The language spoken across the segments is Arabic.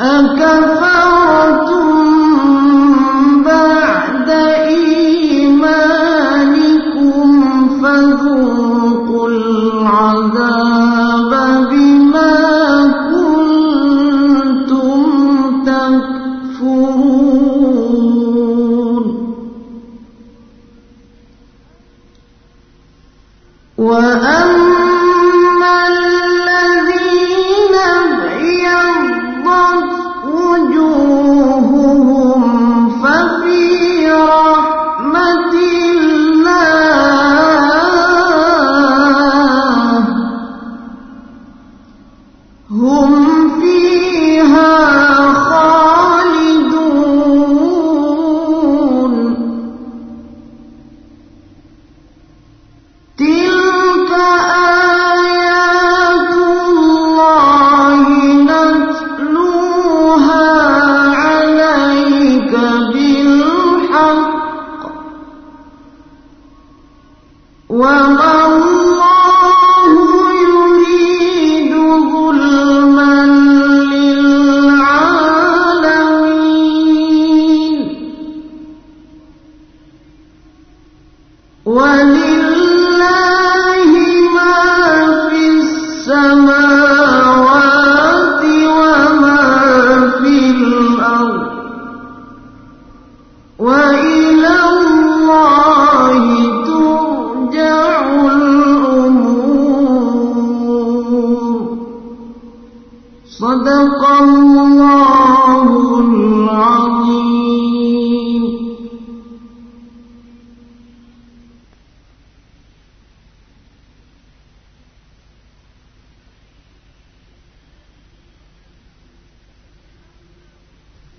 أكفرتم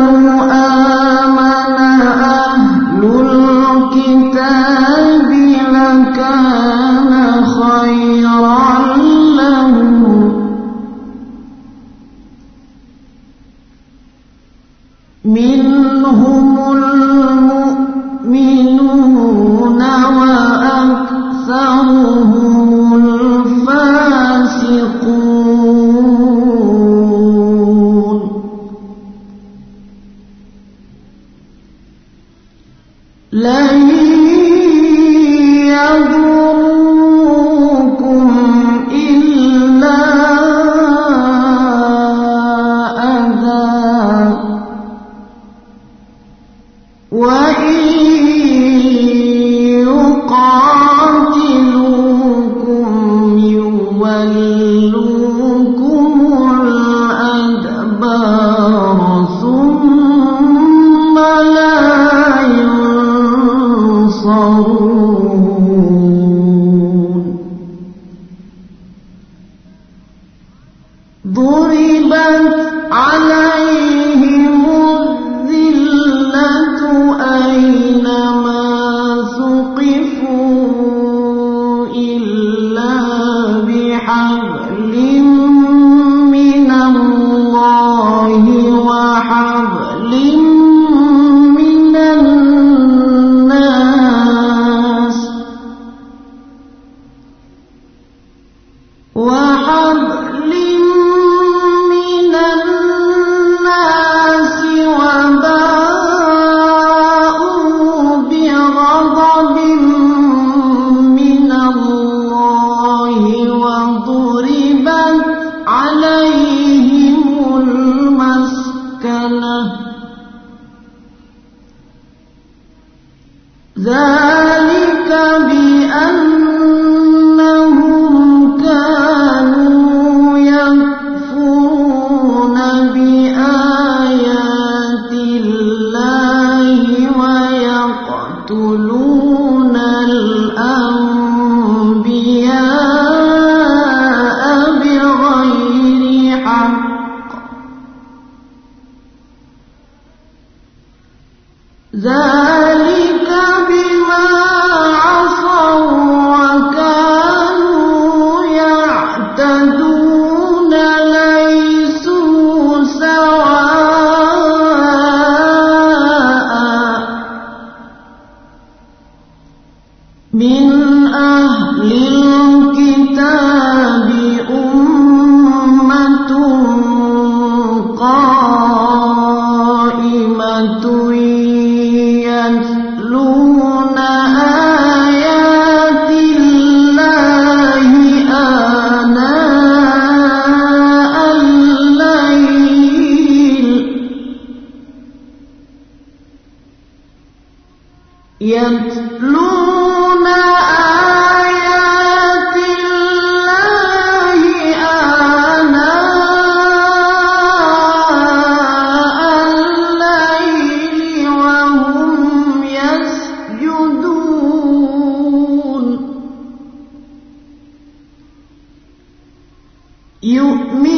ظلموا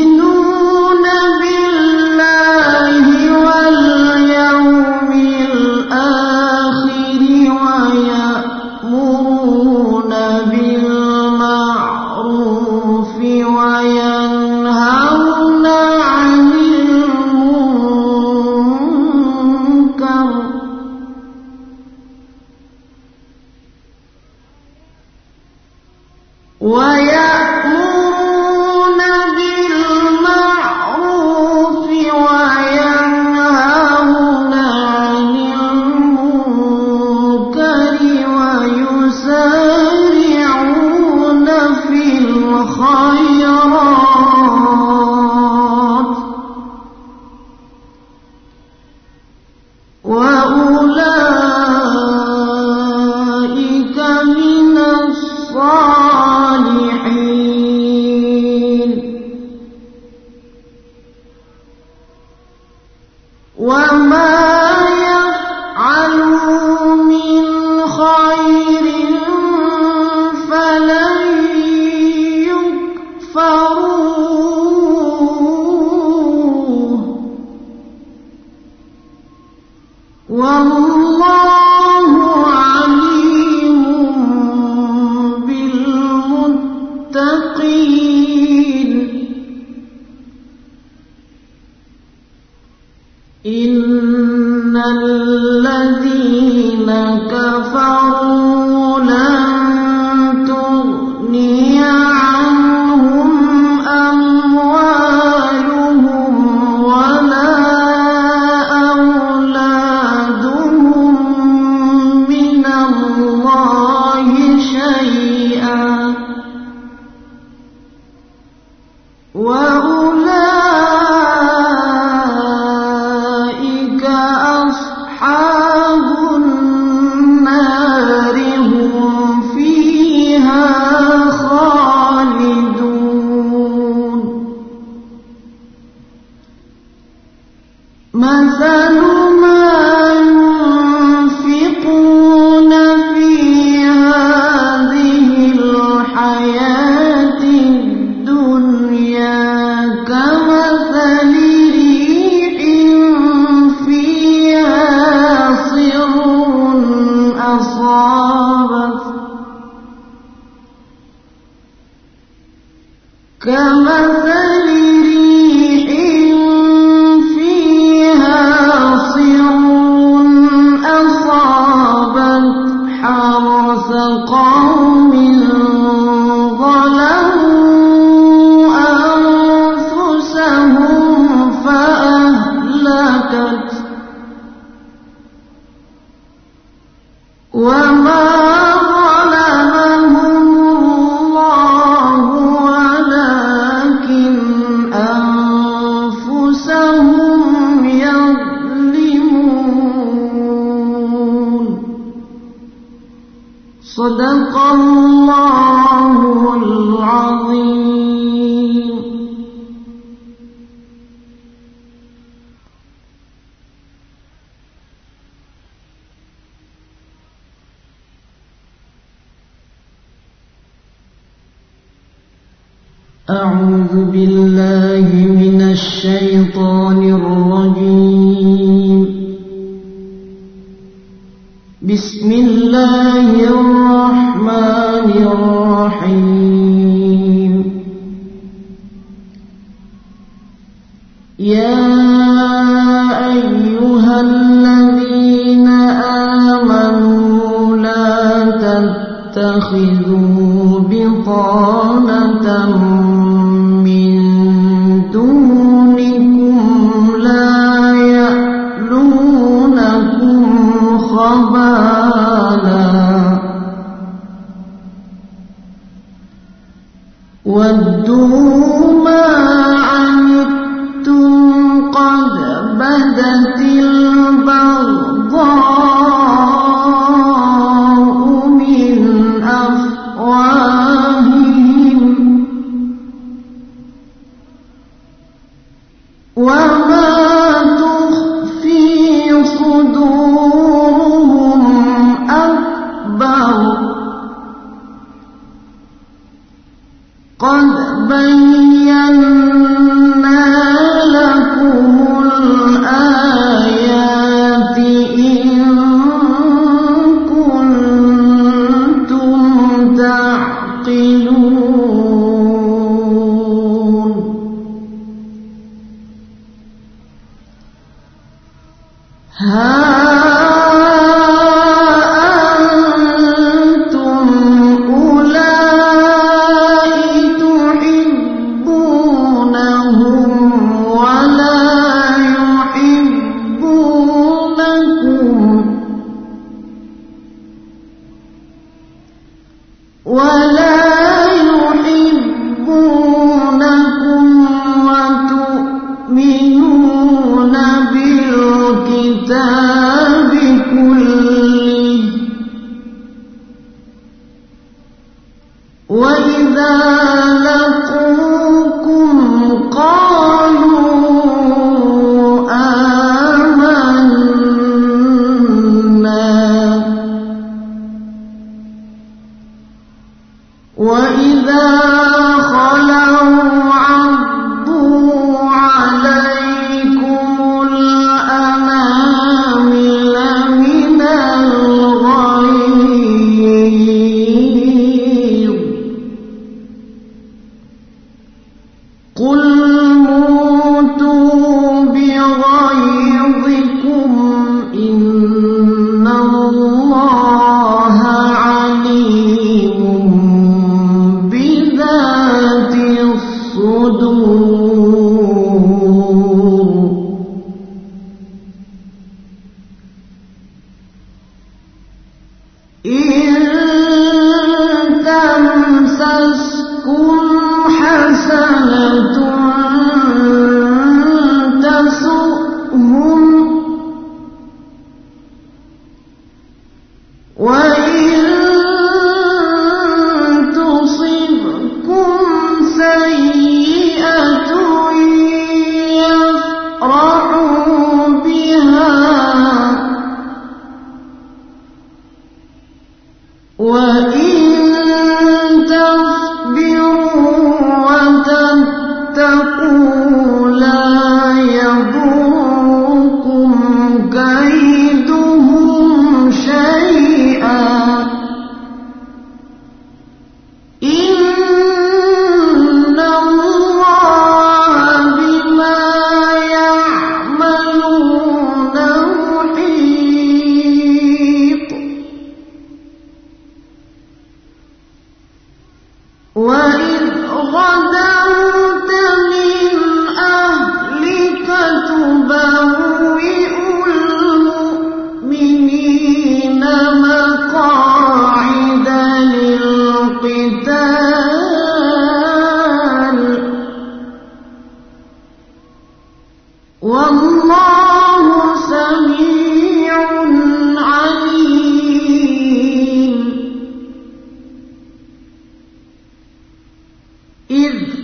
minuto. 我。الشيطان الرجيم. بسم الله الرحمن الرحيم. يا أيها الذين آمنوا لا تتخذوا بطانة وبالا والدور ولا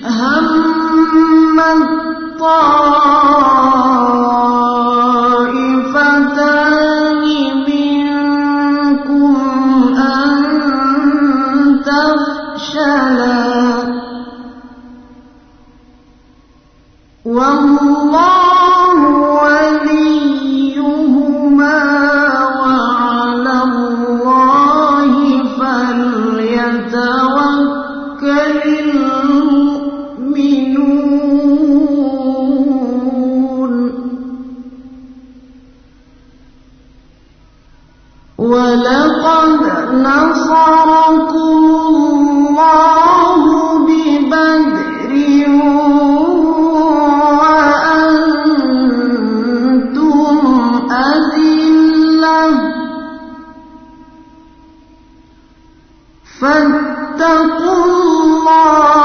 إذ همت فاتقوا الله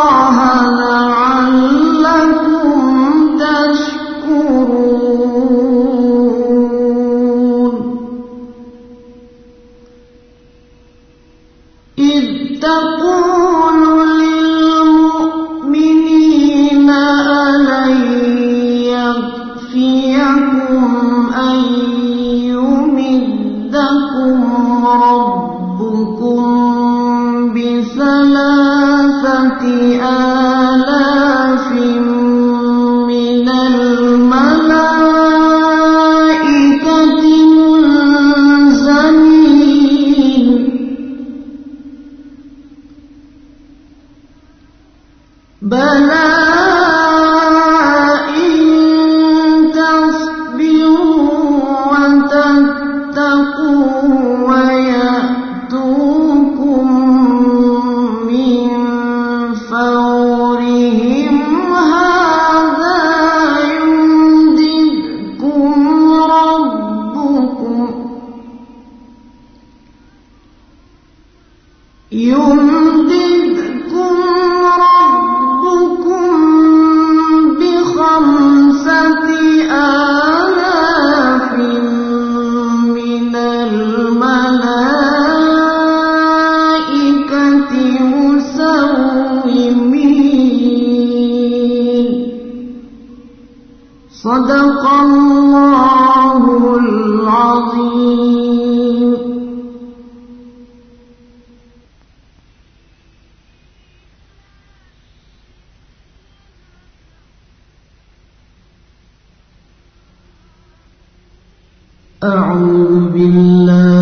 وتتقوا أعوذ بالله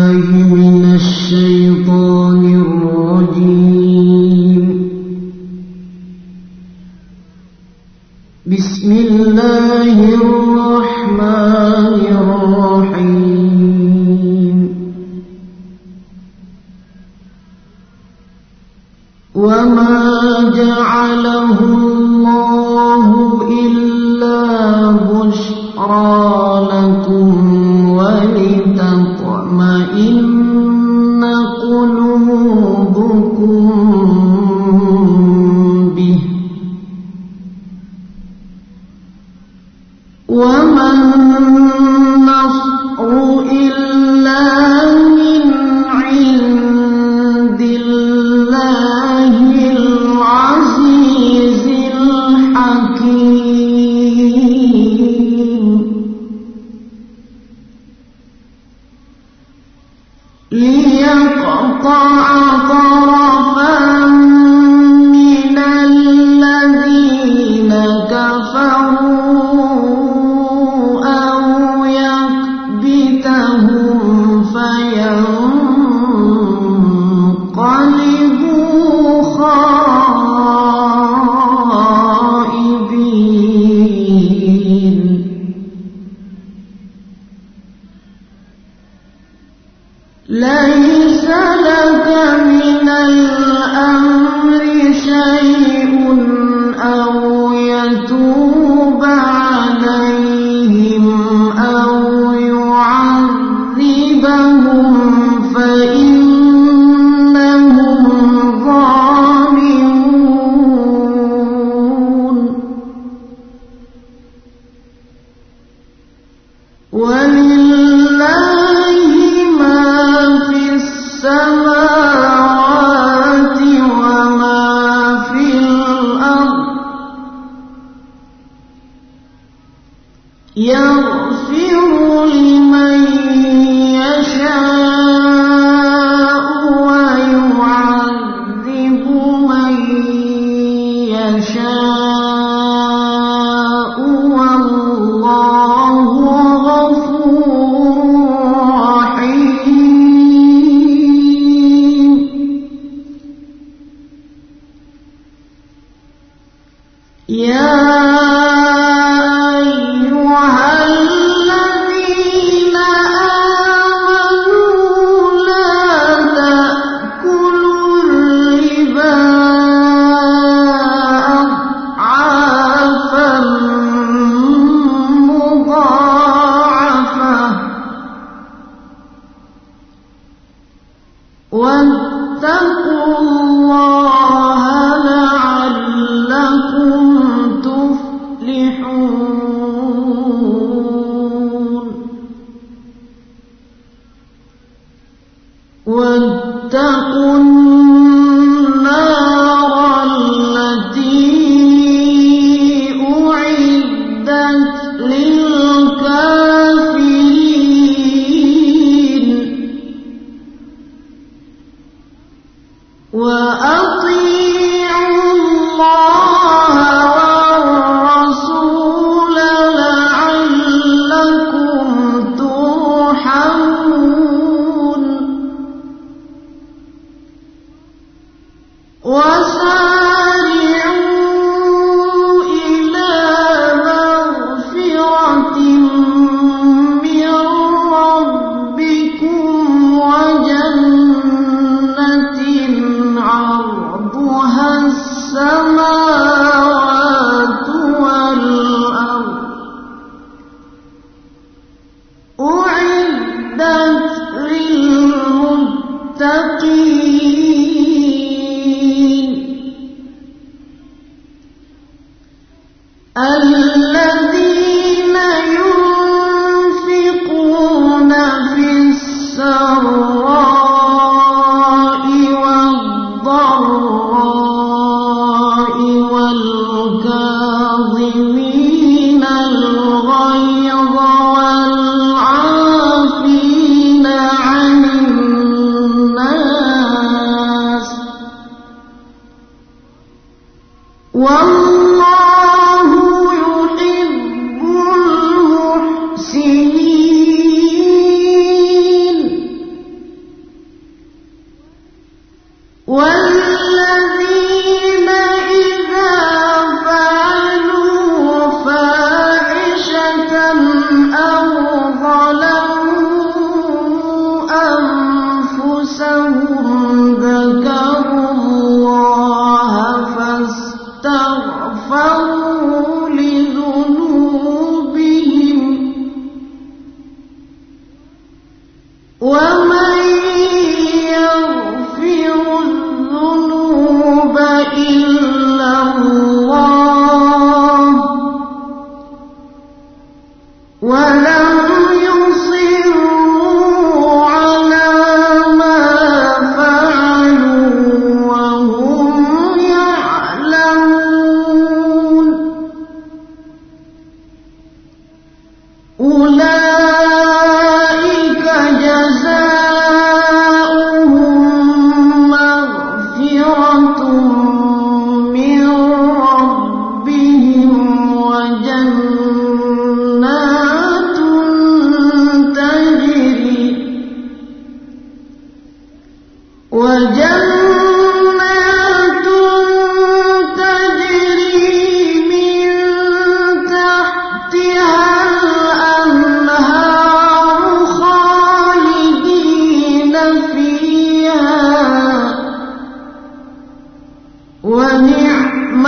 ونعم